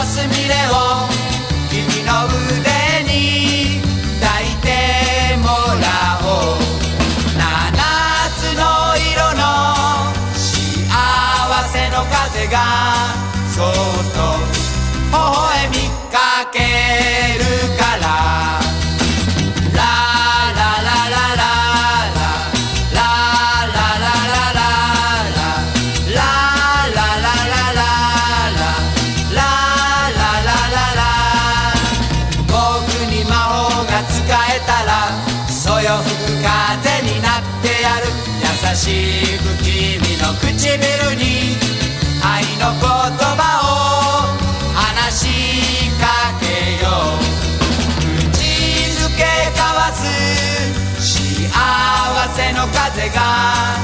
のすみを君の腕に抱いてもらおう。七つの色の幸せの風がそっと微笑しく君の唇に愛の言葉を話しかけよう。口づけ交わす幸せの風が